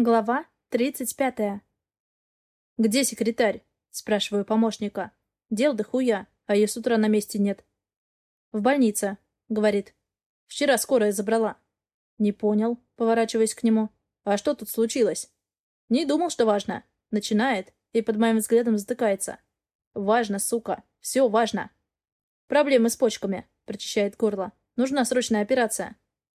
Глава тридцать пятая. «Где секретарь?» — спрашиваю помощника. «Дел да хуя, а ее с утра на месте нет». «В больнице», — говорит. «Вчера скорая забрала». «Не понял», — поворачиваясь к нему. «А что тут случилось?» «Не думал, что важно». Начинает и под моим взглядом затыкается. «Важно, сука. Все важно». «Проблемы с почками», — прочищает горло. «Нужна срочная операция».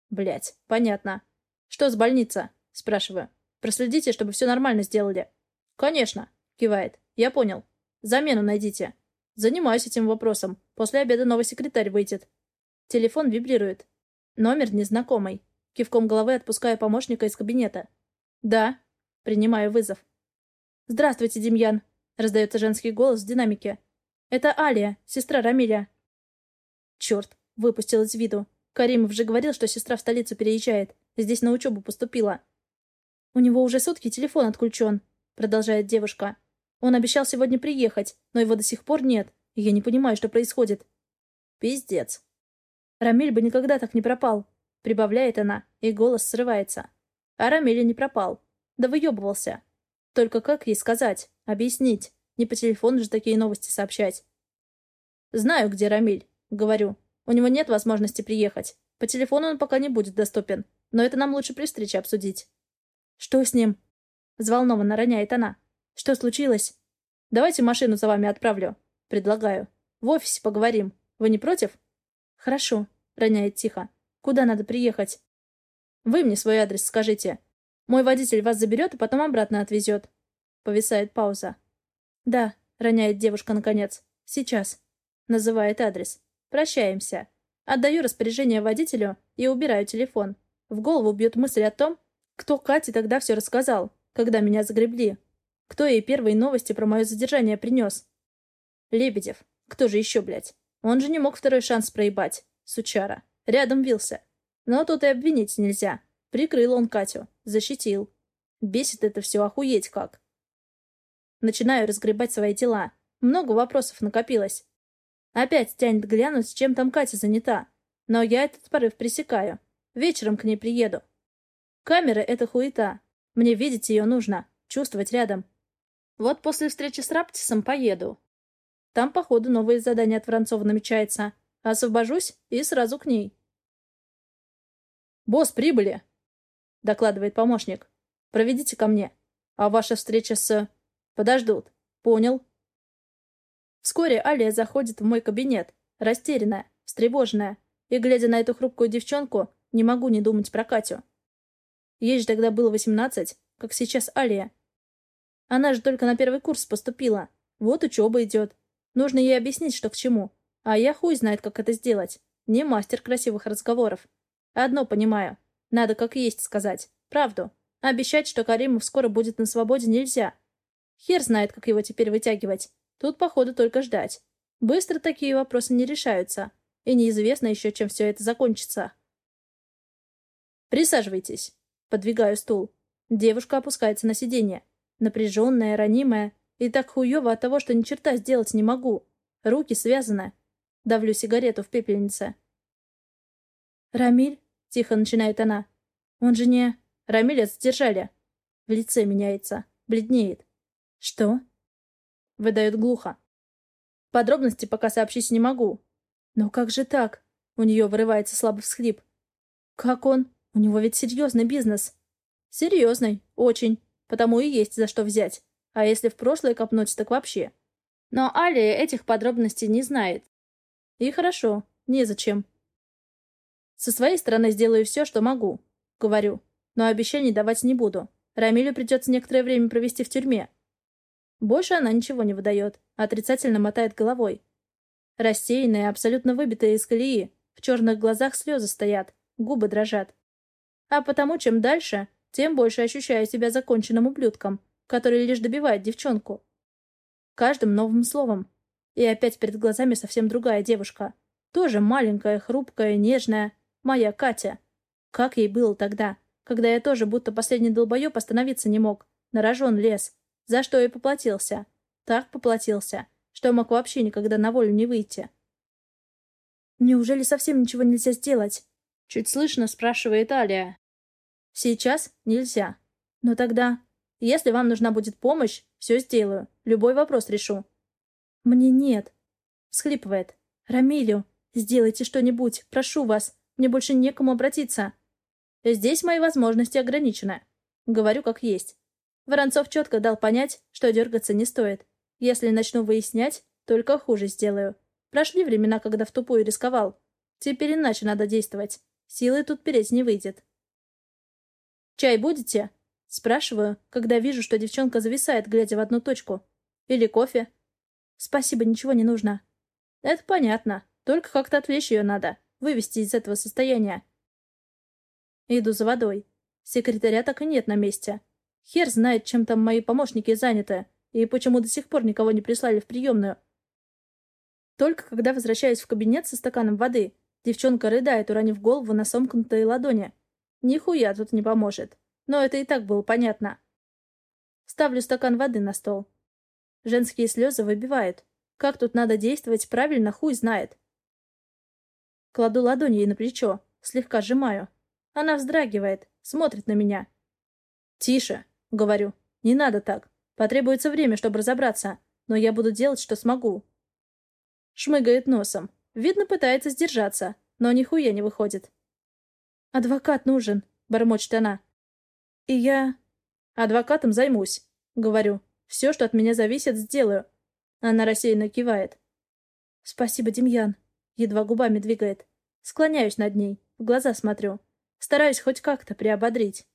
Блять, понятно. «Что с больница?» — спрашиваю. Проследите, чтобы все нормально сделали». «Конечно», — кивает. «Я понял. Замену найдите». «Занимаюсь этим вопросом. После обеда новый секретарь выйдет». Телефон вибрирует. Номер незнакомый. Кивком головы отпускаю помощника из кабинета. «Да». Принимаю вызов. «Здравствуйте, Демьян», — раздается женский голос в динамике. «Это Алия, сестра Рамиля». Черт, выпустил из виду. Каримов же говорил, что сестра в столицу переезжает. Здесь на учебу поступила. «У него уже сутки телефон отключен», — продолжает девушка. «Он обещал сегодня приехать, но его до сих пор нет, и я не понимаю, что происходит». «Пиздец». «Рамиль бы никогда так не пропал», — прибавляет она, и голос срывается. А Рамиль не пропал. Да выебывался. Только как ей сказать, объяснить? Не по телефону же такие новости сообщать. «Знаю, где Рамиль», — говорю. «У него нет возможности приехать. По телефону он пока не будет доступен, но это нам лучше при встрече обсудить». «Что с ним?» — взволнованно роняет она. «Что случилось?» «Давайте машину за вами отправлю». «Предлагаю. В офисе поговорим. Вы не против?» «Хорошо», — роняет тихо. «Куда надо приехать?» «Вы мне свой адрес скажите. Мой водитель вас заберет и потом обратно отвезет». Повисает пауза. «Да», — роняет девушка наконец. «Сейчас». Называет адрес. «Прощаемся». Отдаю распоряжение водителю и убираю телефон. В голову бьет мысль о том, кто Кате тогда все рассказал, когда меня загребли? Кто ей первые новости про мое задержание принес? Лебедев. Кто же еще, блядь? Он же не мог второй шанс проебать. Сучара. Рядом вился. Но тут и обвинить нельзя. Прикрыл он Катю. Защитил. Бесит это все охуеть как. Начинаю разгребать свои дела. Много вопросов накопилось. Опять тянет глянуть, чем там Катя занята. Но я этот порыв пресекаю. Вечером к ней приеду. Камера — это хуета. Мне видеть ее нужно, чувствовать рядом. Вот после встречи с Раптисом поеду. Там, походу, новые задания от Воронцова намечается. Освобожусь и сразу к ней. «Босс, прибыли!» — докладывает помощник. «Проведите ко мне. А ваша встреча с...» «Подождут. Понял». Вскоре Алия заходит в мой кабинет, растерянная, встревоженная, и, глядя на эту хрупкую девчонку, не могу не думать про Катю. Ей же тогда было восемнадцать, как сейчас Алия. Она же только на первый курс поступила. Вот учеба идет. Нужно ей объяснить, что к чему. А я хуй знает, как это сделать. Не мастер красивых разговоров. Одно понимаю. Надо как есть сказать. Правду. Обещать, что Каримов скоро будет на свободе, нельзя. Хер знает, как его теперь вытягивать. Тут, походу, только ждать. Быстро такие вопросы не решаются. И неизвестно еще, чем все это закончится. «Присаживайтесь», Подвигаю стул. Девушка опускается на сиденье. Напряженная, ранимая. И так хуево от того, что ни черта сделать не могу. Руки связаны. Давлю сигарету в пепельнице. «Рамиль?» — тихо начинает она. «Он же не...» «Рамиля задержали». В лице меняется. Бледнеет. «Что?» Выдает глухо. Подробности пока сообщить не могу. «Но как же так?» У нее вырывается слабый всхлип. «Как он?» У него ведь серьезный бизнес. Серьезный, очень. Потому и есть за что взять. А если в прошлое копнуть, так вообще. Но Алия этих подробностей не знает. И хорошо, незачем. Со своей стороны сделаю все, что могу. Говорю. Но обещаний давать не буду. Рамилю придется некоторое время провести в тюрьме. Больше она ничего не выдает, отрицательно мотает головой. Рассеянная, абсолютно выбитая из колеи. В черных глазах слезы стоят, губы дрожат. А потому чем дальше, тем больше ощущаю себя законченным ублюдком, который лишь добивает девчонку. Каждым новым словом. И опять перед глазами совсем другая девушка. Тоже маленькая, хрупкая, нежная. Моя Катя. Как ей было тогда, когда я тоже будто последний долбоеб остановиться не мог. Нарожен лес. За что и поплатился. Так поплатился, что мог вообще никогда на волю не выйти. «Неужели совсем ничего нельзя сделать?» Чуть слышно спрашивает Алия. Сейчас нельзя. «Ну тогда, если вам нужна будет помощь, все сделаю. Любой вопрос решу». «Мне нет», — всхлипывает. «Рамилю, сделайте что-нибудь, прошу вас. Мне больше некому обратиться». «Здесь мои возможности ограничены. Говорю как есть. Воронцов четко дал понять, что дергаться не стоит. Если начну выяснять, только хуже сделаю. Прошли времена, когда в тупую рисковал. Теперь иначе надо действовать. Силы тут переть не выйдет. «Чай будете?» Спрашиваю, когда вижу, что девчонка зависает, глядя в одну точку. «Или кофе?» «Спасибо, ничего не нужно». «Это понятно. Только как-то отвлечь ее надо. Вывести из этого состояния». Иду за водой. Секретаря так и нет на месте. Хер знает, чем там мои помощники заняты, и почему до сих пор никого не прислали в приемную. Только когда возвращаюсь в кабинет со стаканом воды, девчонка рыдает, уронив голову на сомкнутые ладони. Нихуя тут не поможет. Но это и так было понятно. Ставлю стакан воды на стол. Женские слезы выбивают. Как тут надо действовать правильно, хуй знает. Кладу ладонь ей на плечо, слегка сжимаю. Она вздрагивает, смотрит на меня. «Тише», — говорю. «Не надо так. Потребуется время, чтобы разобраться. Но я буду делать, что смогу». Шмыгает носом. Видно, пытается сдержаться, но нихуя не выходит. «Адвокат нужен», — бормочет она. «И я...» «Адвокатом займусь», — говорю. «Все, что от меня зависит, сделаю». Она рассеянно кивает. «Спасибо, Демьян», — едва губами двигает. Склоняюсь над ней, в глаза смотрю. Стараюсь хоть как-то приободрить.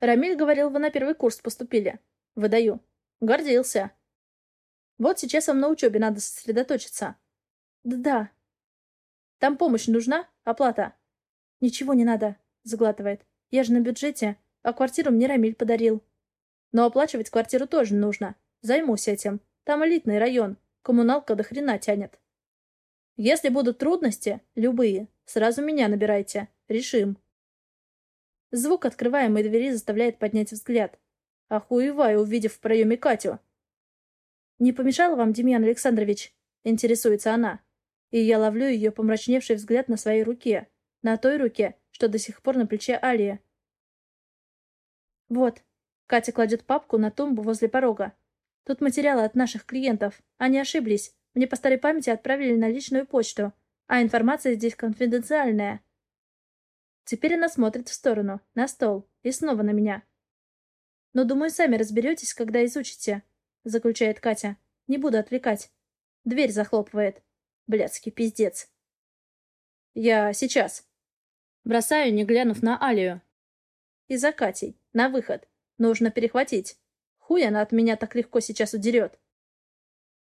Рамиль говорил, вы на первый курс поступили. Выдаю. Гордился. Вот сейчас вам на учебе надо сосредоточиться. Да-да. Там помощь нужна? Оплата? Ничего не надо, заглатывает. Я же на бюджете, а квартиру мне Рамиль подарил. Но оплачивать квартиру тоже нужно. Займусь этим. Там элитный район. Коммуналка до хрена тянет. Если будут трудности, любые, сразу меня набирайте. Решим. Звук открываемой двери заставляет поднять взгляд. Охуеваю, увидев в проеме Катю. «Не помешало вам, Демьян Александрович?» — интересуется она. И я ловлю ее помрачневший взгляд на своей руке. На той руке, что до сих пор на плече Алии. «Вот». Катя кладет папку на тумбу возле порога. «Тут материалы от наших клиентов. Они ошиблись. Мне по старой памяти отправили на личную почту. А информация здесь конфиденциальная. Теперь она смотрит в сторону, на стол, и снова на меня. «Но, думаю, сами разберетесь, когда изучите», — заключает Катя. «Не буду отвлекать». Дверь захлопывает. Блядский пиздец. «Я сейчас». Бросаю, не глянув на Алию. И за Катей. На выход. Нужно перехватить. Хуй она от меня так легко сейчас удерет.